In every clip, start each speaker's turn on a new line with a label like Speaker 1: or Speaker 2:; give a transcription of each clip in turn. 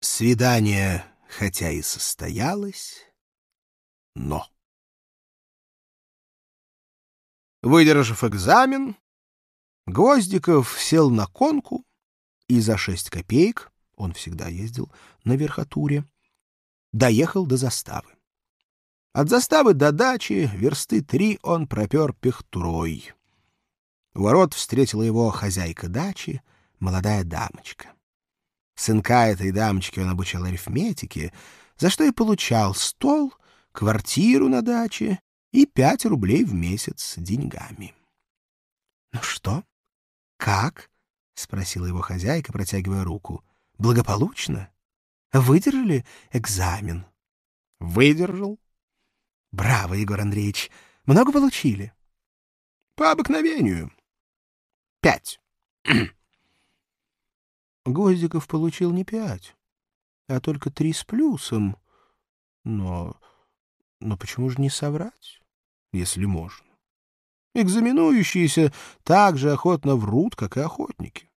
Speaker 1: Свидание, хотя и состоялось, но... Выдержав экзамен, Гвоздиков сел на конку и за шесть копеек, он всегда ездил на верхотуре, доехал до заставы. От заставы до дачи версты три он пропер пехтурой. У ворот встретила его хозяйка дачи, молодая дамочка. Сынка этой дамочки он обучал арифметике, за что и получал стол, квартиру на даче и пять рублей в месяц деньгами. — Ну что? Как? — спросила его хозяйка, протягивая руку. — Благополучно? Выдержали экзамен? — Выдержал. — Браво, Егор Андреевич! Много получили? — По обыкновению. — Пять. Гвоздиков получил не пять, а только три с плюсом. Но... но почему же не соврать, если можно? Экзаменующиеся так же охотно врут, как и охотники.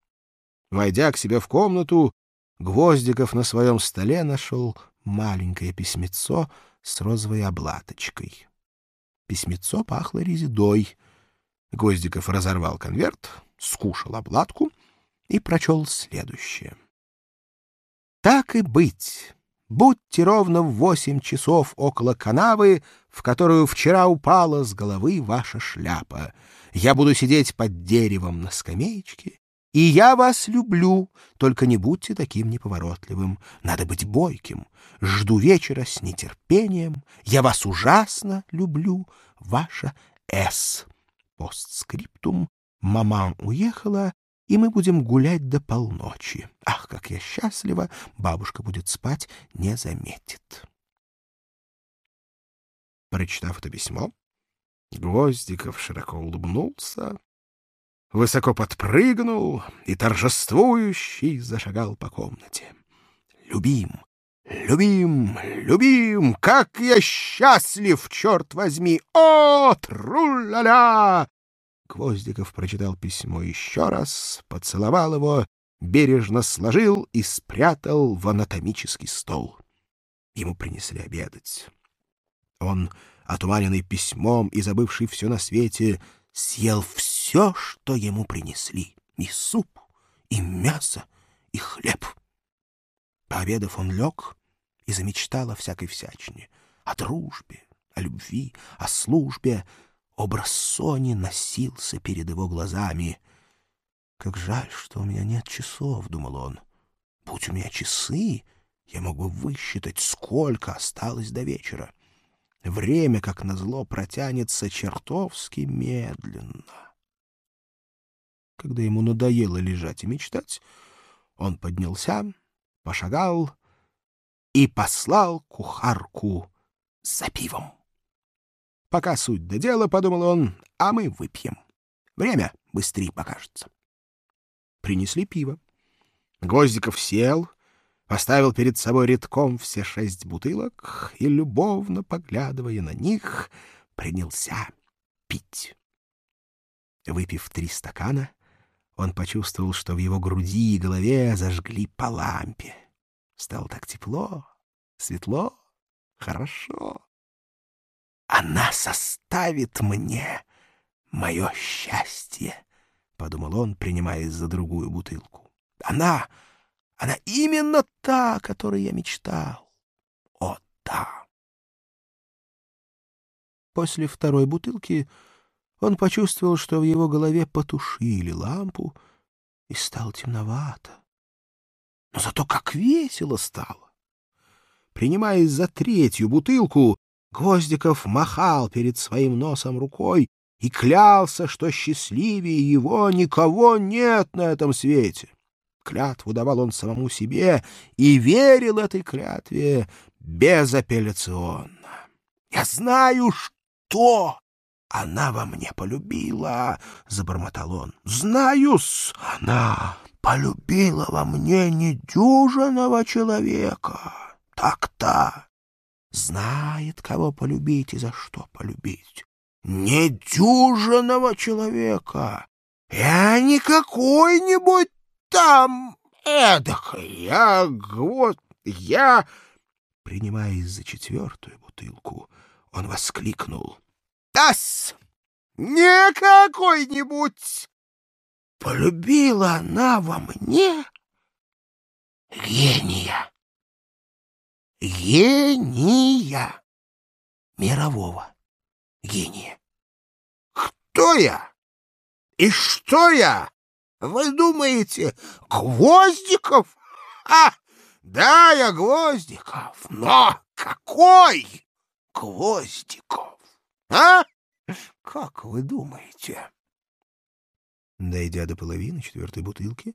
Speaker 1: Войдя к себе в комнату, Гвоздиков на своем столе нашел маленькое письмецо с розовой облаточкой. Письмецо пахло резидой. Гвоздиков разорвал конверт, скушал обладку и прочел следующее. «Так и быть. Будьте ровно в восемь часов около канавы, в которую вчера упала с головы ваша шляпа. Я буду сидеть под деревом на скамеечке, и я вас люблю, только не будьте таким неповоротливым. Надо быть бойким. Жду вечера с нетерпением. Я вас ужасно люблю. Ваша С. Постскриптум. Мама уехала, и мы будем гулять до полночи. Ах, как я счастлива! Бабушка будет спать, не заметит. Прочитав это письмо, Гвоздиков широко улыбнулся, высоко подпрыгнул и торжествующий зашагал по комнате. «Любим, любим, любим! Как я счастлив, черт возьми! О, тру-ля-ля! Гвоздиков прочитал письмо еще раз, поцеловал его, бережно сложил и спрятал в анатомический стол. Ему принесли обедать. Он, отуманенный письмом и забывший все на свете, съел все, что ему принесли — и суп, и мясо, и хлеб. Пообедав, он лег и замечтал о всякой всячине, о дружбе, о любви, о службе, Образ Сони носился перед его глазами. «Как жаль, что у меня нет часов», — думал он. «Будь у меня часы, я мог бы высчитать, сколько осталось до вечера. Время, как назло, протянется чертовски медленно». Когда ему надоело лежать и мечтать, он поднялся, пошагал и послал кухарку за пивом. Пока суть до дела, — подумал он, — а мы выпьем. Время быстрее покажется. Принесли пиво. Гвоздиков сел, поставил перед собой редком все шесть бутылок и, любовно поглядывая на них, принялся пить. Выпив три стакана, он почувствовал, что в его груди и голове зажгли по лампе. Стало так тепло, светло, хорошо она составит мне мое счастье, — подумал он, принимаясь за другую бутылку. Она, она именно та, о которой я мечтал. О, да! После второй бутылки он почувствовал, что в его голове потушили лампу, и стало темновато. Но зато как весело стало! Принимаясь за третью бутылку, Гвоздиков махал перед своим носом рукой и клялся, что счастливее его никого нет на этом свете. Клятву давал он самому себе и верил этой клятве безапелляционно. «Я знаю, что она во мне полюбила», — забормотал он. «Знаю-с, она полюбила во мне недюжинного человека. Так-то». Знает, кого полюбить и за что полюбить. Недюжинного человека. Я не какой-нибудь там эдакой, я вот я...» Принимаясь за четвертую бутылку, он воскликнул. «Тасс! Не какой-нибудь! Полюбила она во мне гения! Гения! Мирового гения! Кто я? И что я? Вы думаете, Гвоздиков? А, да, я Гвоздиков, но какой Гвоздиков? А? Как вы думаете? Дойдя до половины четвертой бутылки,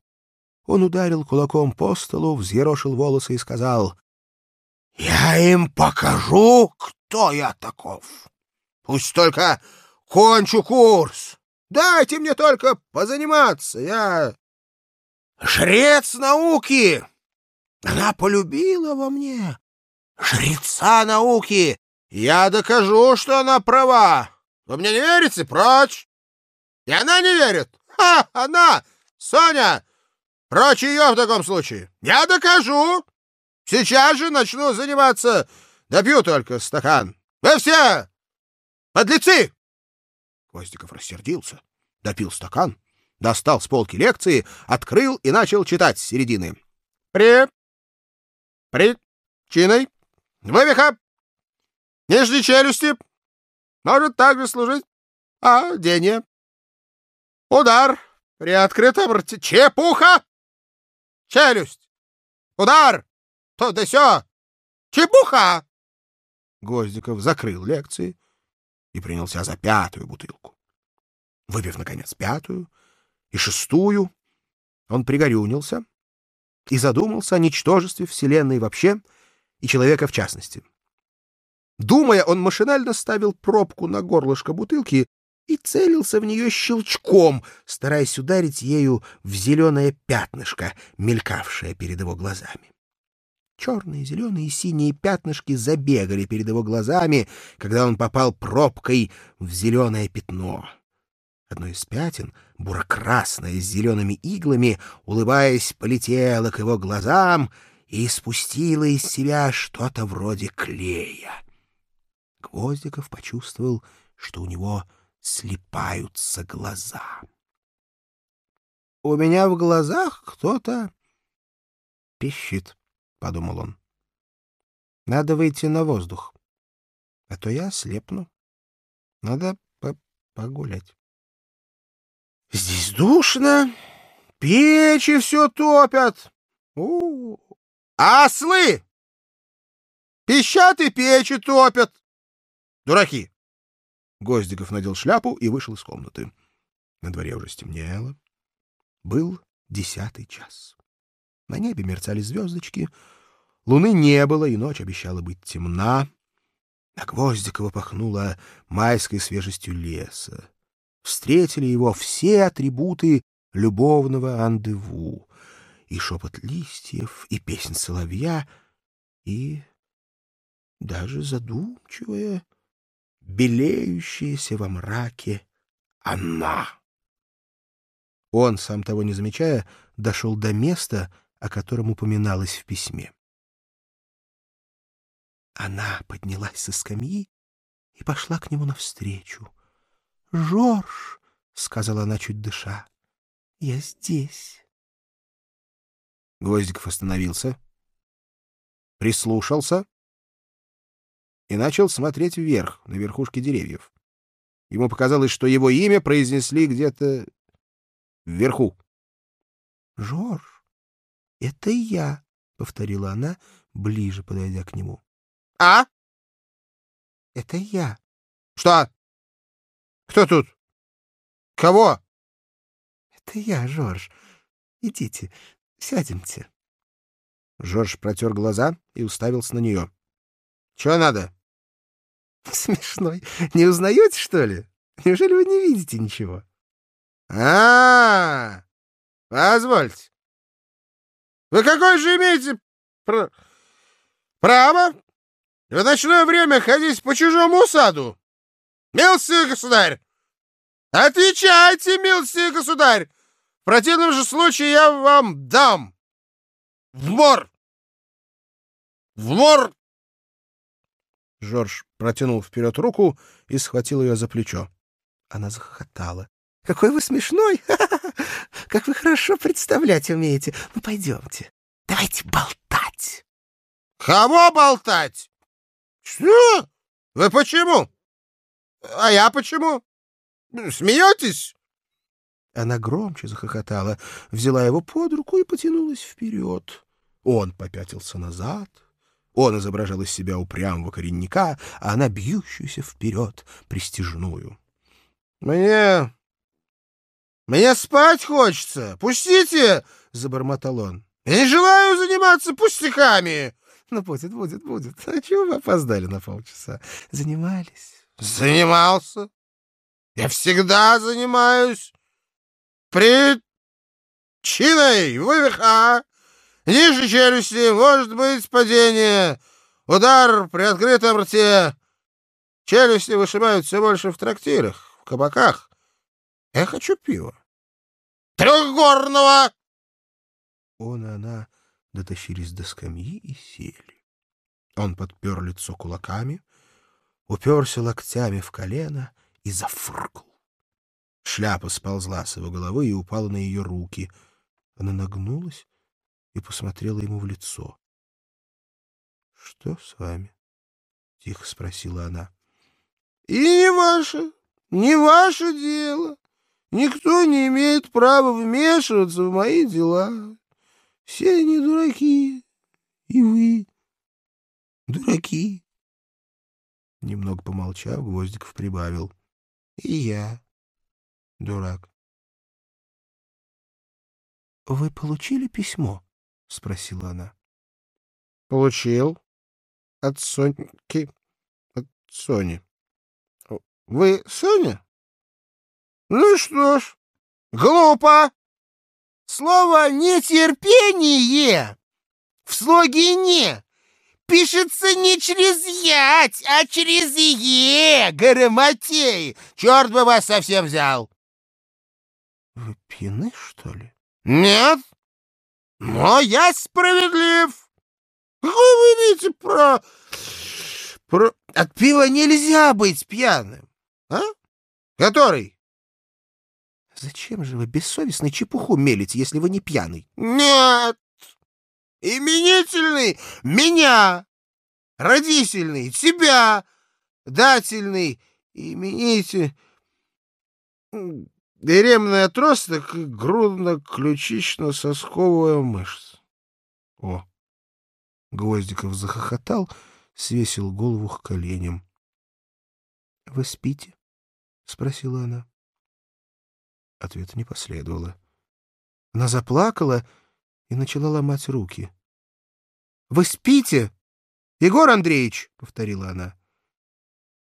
Speaker 1: он ударил кулаком по столу, взъерошил волосы и сказал, «Я им покажу, кто я таков. Пусть только кончу курс. Дайте мне только позаниматься. Я жрец науки. Она полюбила во мне жреца науки. Я докажу, что она права. Вы мне не верите? Прочь! И она не верит. Ха! Она! Соня! Прочь ее в таком случае. Я докажу. Сейчас же начну заниматься. Допью только стакан. Вы все подлецы! Гвоздиков рассердился, допил стакан, достал с полки лекции, открыл и начал читать с середины. При... Причиной вывиха нижней челюсти может также служить одение. Удар при открытом рте. Чепуха! Челюсть! Удар! То да сё! Чепуха! Гвоздиков закрыл лекции и принялся за пятую бутылку. Выпив, наконец, пятую и шестую, он пригорюнился и задумался о ничтожестве Вселенной вообще и человека в частности. Думая, он машинально ставил пробку на горлышко бутылки и целился в нее щелчком, стараясь ударить ею в зеленое пятнышко, мелькавшее перед его глазами. Черные, зеленые и синие пятнышки забегали перед его глазами, когда он попал пробкой в зеленое пятно. Одно из пятен, буро-красное с зелеными иглами, улыбаясь, полетело к его глазам и спустило из себя что-то вроде клея. Гвоздиков почувствовал, что у него слипаются глаза. — У меня в глазах кто-то пищит, — подумал он. — Надо выйти на воздух, а то я слепну. Надо по погулять. — Здесь душно, печи все топят. У, -у, -у. Ослы! Пищат и печи топят. Дураки! Гоздиков надел шляпу и вышел из комнаты. На дворе уже стемнело. Был десятый час. На небе мерцали звездочки. Луны не было, и ночь обещала быть темна. На Гвоздикова пахнуло майской свежестью леса. Встретили его все атрибуты любовного андеву. И шепот листьев, и песнь соловья, и даже задумчивая белеющаяся во мраке она. Он, сам того не замечая, дошел до места, о котором упоминалось в письме. Она поднялась со скамьи и пошла к нему навстречу. — Жорж, — сказала она, чуть дыша, — я здесь. Гвоздиков остановился, прислушался и начал смотреть вверх, на верхушки деревьев. Ему показалось, что его имя произнесли где-то вверху. — Жорж, это я, — повторила она, ближе подойдя к нему. — А? — Это я. — Что? Кто тут? Кого? — Это я, Жорж. Идите, сядемте. Жорж протер глаза и уставился на нее. — Чего надо? — Смешной. Не узнаете, что ли? Неужели вы не видите ничего? А — А-а-а! Позвольте. Вы какое же имеете пр... право в ночное время ходить по чужому саду? Милостивый государь! Отвечайте, милостивый государь! В противном же случае я вам дам в мор!
Speaker 2: В мор!»
Speaker 1: Жорж протянул вперед руку и схватил ее за плечо. Она захохотала. — Какой вы смешной! Как вы хорошо представлять умеете! Ну, пойдемте, давайте болтать.
Speaker 2: — Кого болтать? — Что? Вы почему? А я почему? Смеетесь?
Speaker 1: Она громче захохотала, взяла его под руку и потянулась вперед. Он попятился назад. Он изображал из себя упрямого коренника, а она бьющуюся вперед, пристижную.
Speaker 2: — Мне... мне спать хочется. Пустите! — забормотал он. — Я не желаю заниматься пустяками.
Speaker 1: — Ну, будет, будет, будет. А чего вы опоздали на полчаса? Занимались?
Speaker 2: — Занимался. Я всегда занимаюсь. Причиной вывиха. Ниже челюсти может быть падение. Удар при открытом рте. Челюсти вышибают все больше в трактирах, в кабаках. Я хочу пива. Трехгорного!
Speaker 1: Он и она дотащились до скамьи и сели. Он подпер лицо кулаками, уперся локтями в колено и зафыркал. Шляпа сползла с его головы и упала на ее руки. Она нагнулась и посмотрела ему в лицо. — Что с вами? — тихо спросила она.
Speaker 2: — И не ваше, не ваше дело. Никто не имеет права вмешиваться в мои дела. Все они дураки, и вы дураки.
Speaker 1: Немного помолчав, Гвоздиков прибавил. — И я дурак. — Вы получили письмо? — спросила она.
Speaker 2: — Получил. От Соньки. От Сони. — Вы Соня? — Ну что ж, глупо. Слово «нетерпение» в слоге «не» пишется не через «ять», а через «е», Горомотей. Черт бы вас совсем взял.
Speaker 1: — Вы пьяны, что ли?
Speaker 2: — Нет, но я справедлив. Вы говорите про... про... От пива нельзя быть пьяным, а? Который?
Speaker 1: — Зачем же вы бессовестно чепуху мелите, если вы не пьяный?
Speaker 2: — Нет, именительный меня, родительный тебя, дательный имените... Беременный отросток грудно-ключично-сосковая мышца.
Speaker 1: О! Гвоздиков захохотал, свесил голову к коленям. — Вы спите? — спросила она. Ответа не последовало. Она заплакала и начала ломать руки. — Вы спите? Егор Андреевич! — повторила она.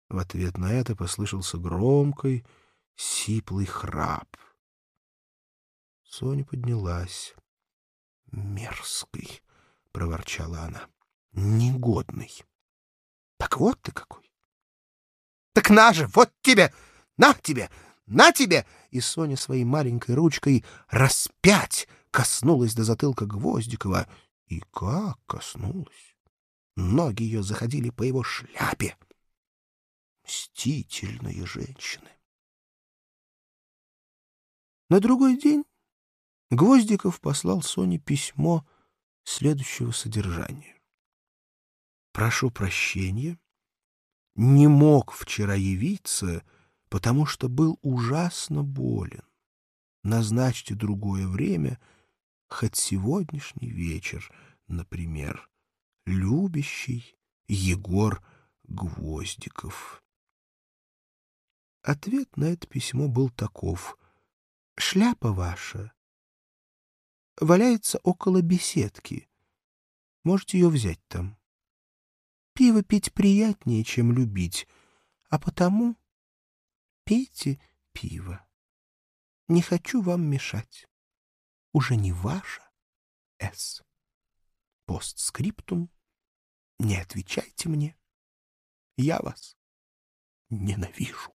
Speaker 1: В ответ на это послышался громкий, сиплый храп. Соня поднялась. «Мерзкий!» — проворчала она. «Негодный!» «Так вот ты какой!» «Так на же! Вот тебе! На тебе! На тебе!» И Соня своей маленькой ручкой распять коснулась до затылка Гвоздикова. И как коснулась! Ноги ее заходили по его шляпе. Мстительные женщины! На другой день Гвоздиков послал Соне письмо следующего содержания. «Прошу прощения, не мог вчера явиться, потому что был ужасно болен. Назначьте другое время, хоть сегодняшний вечер, например. Любящий Егор Гвоздиков». Ответ на это письмо был таков — Шляпа ваша валяется около беседки. Можете ее взять там. Пиво пить приятнее, чем любить, а потому пейте пиво. Не хочу вам мешать. Уже не ваша С. Постскриптум. Не отвечайте мне. Я вас ненавижу.